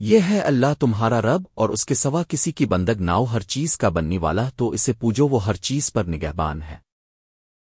یہ ہے اللہ تمہارا رب اور اس کے سوا کسی کی بندگ ناؤ ہر چیز کا بننے والا تو اسے پوجو وہ ہر چیز پر نگہبان ہے۔